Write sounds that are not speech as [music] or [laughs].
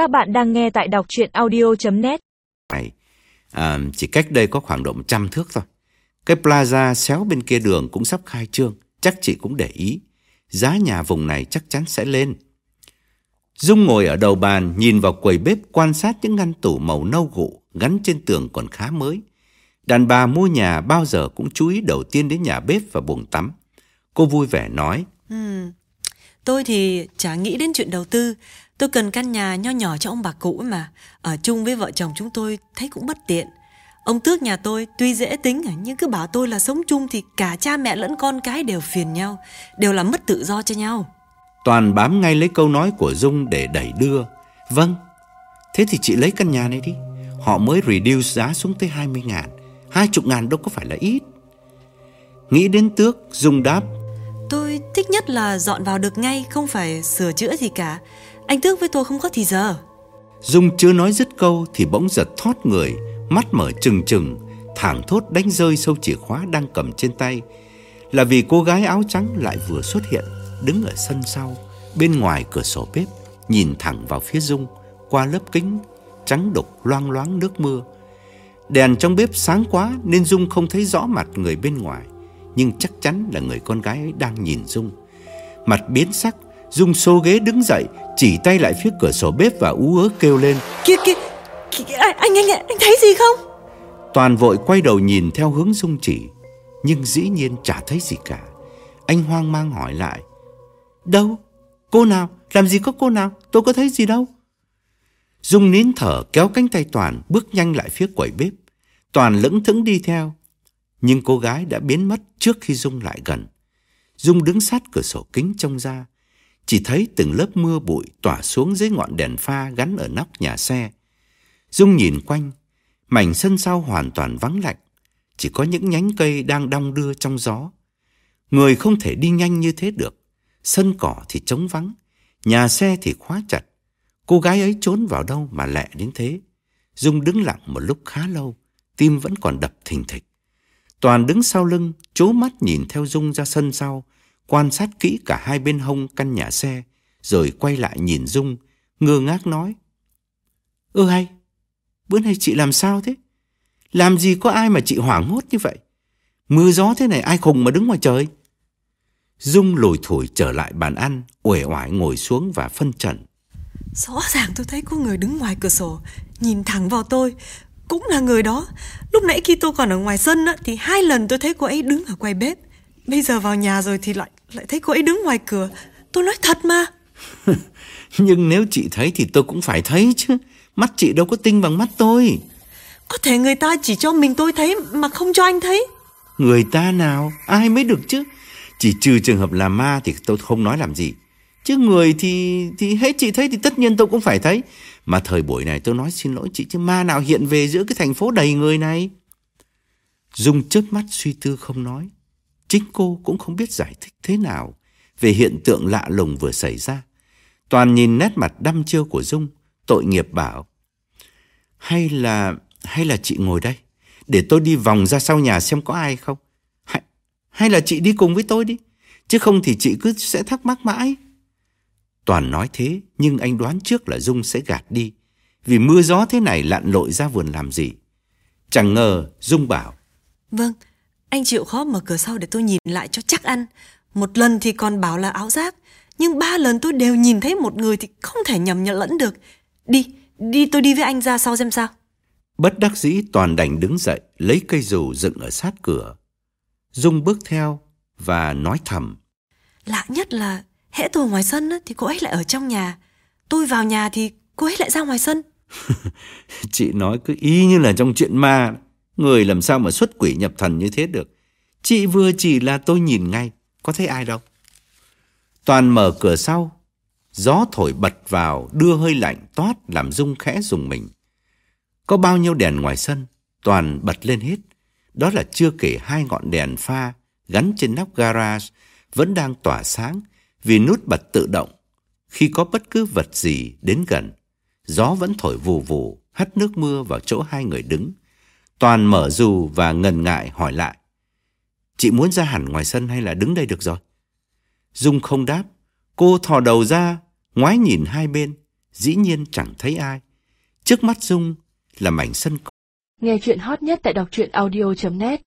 Các bạn đang nghe tại đọc chuyện audio.net này à, chỉ cách đây có khoảng độ 100 thước thôi. Cái plaza xéo bên kia đường cũng sắp khai trương, chắc chị cũng để ý. Giá nhà vùng này chắc chắn sẽ lên. Dung ngồi ở đầu bàn nhìn vào quầy bếp quan sát những ngăn tủ màu nâu gụ gắn trên tường còn khá mới. Đàn bà mua nhà bao giờ cũng chú ý đầu tiên đến nhà bếp và buồng tắm. Cô vui vẻ nói. Ừ. Tôi thì chả nghĩ đến chuyện đầu tư. Tôi cần căn nhà nho nhỏ cho ông bà cụ mà. Ở chung với vợ chồng chúng tôi thấy cũng bất tiện. Ông tước nhà tôi tuy dễ tính nhưng cứ bảo tôi là sống chung thì cả cha mẹ lẫn con cái đều phiền nhau, đều làm mất tự do cho nhau. Toàn bám ngay lấy câu nói của Dung để đẩy đưa. Vâng, thế thì chị lấy căn nhà này đi. Họ mới reduce giá xuống tới 20 ngàn. 20 ngàn đâu có phải là ít. Nghĩ đến tước, Dung đáp. Nhất là dọn vào được ngay, không phải sửa chữa gì cả. Anh Tước với tôi không có thì giờ. Dung chưa nói dứt câu thì bỗng giật thoát người, mắt mở trừng trừng, thẳng thốt đánh rơi sâu chìa khóa đang cầm trên tay. Là vì cô gái áo trắng lại vừa xuất hiện, đứng ở sân sau, bên ngoài cửa sổ bếp, nhìn thẳng vào phía Dung qua lớp kính trắng đục loang loáng nước mưa. Đèn trong bếp sáng quá nên Dung không thấy rõ mặt người bên ngoài, nhưng chắc chắn là người con gái ấy đang nhìn Dung. Mặt biến sắc, Dung xô ghế đứng dậy, chỉ tay lại phía cửa sổ bếp và ú ớ kêu lên. Kìa kìa, kìa anh, anh anh anh thấy gì không? Toàn vội quay đầu nhìn theo hướng Dung chỉ, nhưng dĩ nhiên chả thấy gì cả. Anh hoang mang hỏi lại. Đâu? Cô nào? Làm gì có cô nào? Tôi có thấy gì đâu. Dung nín thở kéo cánh tay Toàn bước nhanh lại phía quầy bếp. Toàn lững thững đi theo. Nhưng cô gái đã biến mất trước khi Dung lại gần. Dung đứng sát cửa sổ kính trông ra. Chỉ thấy từng lớp mưa bụi tỏa xuống dưới ngọn đèn pha gắn ở nóc nhà xe. Dung nhìn quanh, mảnh sân sau hoàn toàn vắng lạnh. Chỉ có những nhánh cây đang đong đưa trong gió. Người không thể đi nhanh như thế được. Sân cỏ thì trống vắng, nhà xe thì khóa chặt. Cô gái ấy trốn vào đâu mà lẹ đến thế? Dung đứng lặng một lúc khá lâu, tim vẫn còn đập thình thịch. Toàn đứng sau lưng, chố mắt nhìn theo Dung ra sân sau, quan sát kỹ cả hai bên hông căn nhà xe, rồi quay lại nhìn Dung, ngơ ngác nói. Ơ hay, bữa nay chị làm sao thế? Làm gì có ai mà chị hoảng hốt như vậy? Mưa gió thế này ai khùng mà đứng ngoài trời? Dung lùi thổi trở lại bàn ăn, uể oải ngồi xuống và phân trần. Rõ ràng tôi thấy có người đứng ngoài cửa sổ, nhìn thẳng vào tôi. Cũng là người đó. Lúc nãy khi tôi còn ở ngoài sân á, thì hai lần tôi thấy cô ấy đứng ở quầy bếp. Bây giờ vào nhà rồi thì lại lại thấy cô ấy đứng ngoài cửa. Tôi nói thật mà. [laughs] Nhưng nếu chị thấy thì tôi cũng phải thấy chứ. Mắt chị đâu có tinh bằng mắt tôi. Có thể người ta chỉ cho mình tôi thấy mà không cho anh thấy. Người ta nào? Ai mới được chứ? Chỉ trừ trường hợp là ma thì tôi không nói làm gì. Chứ người thì thì hết chị thấy thì tất nhiên tôi cũng phải thấy. Mà thời buổi này tôi nói xin lỗi chị chứ ma nào hiện về giữa cái thành phố đầy người này. Dung chớp mắt suy tư không nói. Chính cô cũng không biết giải thích thế nào về hiện tượng lạ lùng vừa xảy ra. Toàn nhìn nét mặt đăm chiêu của Dung, tội nghiệp bảo. Hay là, hay là chị ngồi đây, để tôi đi vòng ra sau nhà xem có ai không? Hay, hay là chị đi cùng với tôi đi, chứ không thì chị cứ sẽ thắc mắc mãi. Toàn nói thế, nhưng anh đoán trước là Dung sẽ gạt đi, vì mưa gió thế này lặn lội ra vườn làm gì. Chẳng ngờ Dung bảo. Vâng, anh chịu khó mở cửa sau để tôi nhìn lại cho chắc ăn. Một lần thì còn bảo là áo giáp, nhưng ba lần tôi đều nhìn thấy một người thì không thể nhầm nhận lẫn được. Đi, đi tôi đi với anh ra sau xem sao. Bất đắc dĩ Toàn đành đứng dậy, lấy cây dù dựng ở sát cửa. Dung bước theo và nói thầm. Lạ nhất là hễ tôi ngoài sân thì cô ấy lại ở trong nhà. Tôi vào nhà thì cô ấy lại ra ngoài sân. [laughs] Chị nói cứ y như là trong chuyện ma. Người làm sao mà xuất quỷ nhập thần như thế được. Chị vừa chỉ là tôi nhìn ngay, có thấy ai đâu. Toàn mở cửa sau, gió thổi bật vào đưa hơi lạnh toát làm rung khẽ dùng mình. Có bao nhiêu đèn ngoài sân, Toàn bật lên hết. Đó là chưa kể hai ngọn đèn pha gắn trên nóc garage vẫn đang tỏa sáng vì nút bật tự động. Khi có bất cứ vật gì đến gần, gió vẫn thổi vù vù, hắt nước mưa vào chỗ hai người đứng. Toàn mở dù và ngần ngại hỏi lại. Chị muốn ra hẳn ngoài sân hay là đứng đây được rồi? Dung không đáp. Cô thò đầu ra, ngoái nhìn hai bên. dĩ nhiên chẳng thấy ai. Trước mắt Dung là mảnh sân Nghe chuyện hot nhất tại đọc truyện audio.net